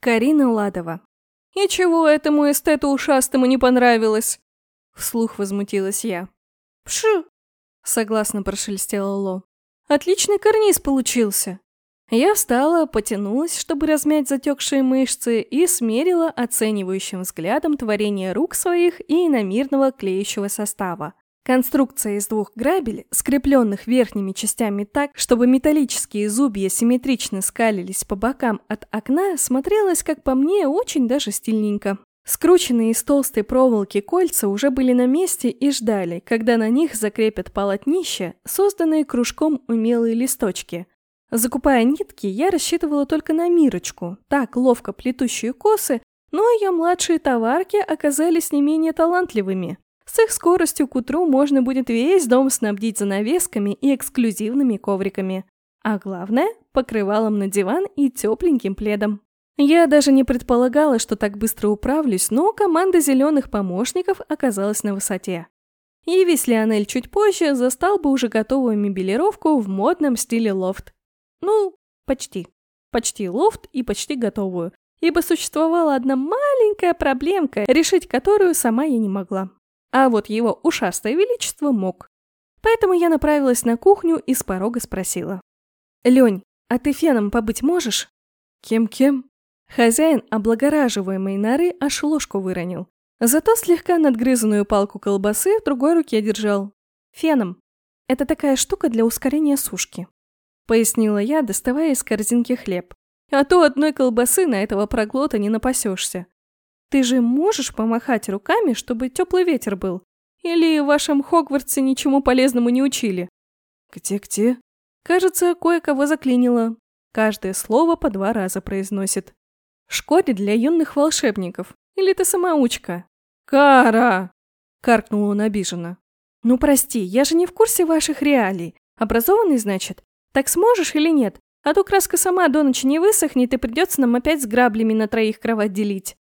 Карина Ладова. «И чего этому эстету ушастому не понравилось?» Вслух возмутилась я. «Пшу!» — согласно прошелестела Ло. «Отличный карниз получился!» Я встала, потянулась, чтобы размять затекшие мышцы, и смерила оценивающим взглядом творение рук своих и иномирного клеющего состава. Конструкция из двух грабель, скрепленных верхними частями так, чтобы металлические зубья симметрично скалились по бокам от окна, смотрелась, как по мне, очень даже стильненько. Скрученные из толстой проволоки кольца уже были на месте и ждали, когда на них закрепят полотнища, созданные кружком умелые листочки. Закупая нитки, я рассчитывала только на Мирочку, так ловко плетущие косы, но ее младшие товарки оказались не менее талантливыми. С их скоростью к утру можно будет весь дом снабдить занавесками и эксклюзивными ковриками. А главное – покрывалом на диван и тепленьким пледом. Я даже не предполагала, что так быстро управлюсь, но команда зеленых помощников оказалась на высоте. Явись Лионель чуть позже, застал бы уже готовую мебелировку в модном стиле лофт. Ну, почти. Почти лофт и почти готовую. Ибо существовала одна маленькая проблемка, решить которую сама я не могла. А вот его ушастое величество мог. Поэтому я направилась на кухню и с порога спросила. «Лень, а ты феном побыть можешь?» «Кем-кем?» Хозяин облагораживаемой норы аж ложку выронил. Зато слегка надгрызанную палку колбасы в другой руке держал. «Феном. Это такая штука для ускорения сушки», — пояснила я, доставая из корзинки хлеб. «А то одной колбасы на этого проглота не напасешься. Ты же можешь помахать руками, чтобы теплый ветер был? Или в вашем Хогвартсе ничему полезному не учили? Где-где? Кажется, кое-кого заклинило. Каждое слово по два раза произносит. В школе для юных волшебников. Или ты самоучка? Кара! Каркнул он обиженно. Ну прости, я же не в курсе ваших реалий. Образованный, значит? Так сможешь или нет? А то краска сама до ночи не высохнет, и придется нам опять с граблями на троих кровать делить.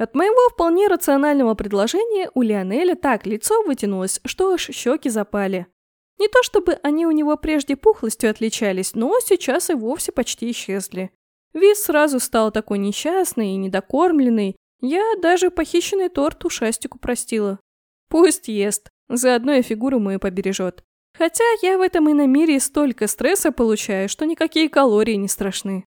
От моего вполне рационального предложения у Лионеля так лицо вытянулось, что аж щеки запали. Не то чтобы они у него прежде пухлостью отличались, но сейчас и вовсе почти исчезли. Вид сразу стал такой несчастный и недокормленный, я даже похищенный торт ушастику простила. Пусть ест, заодно и фигуру мою побережет. Хотя я в этом иномире столько стресса получаю, что никакие калории не страшны.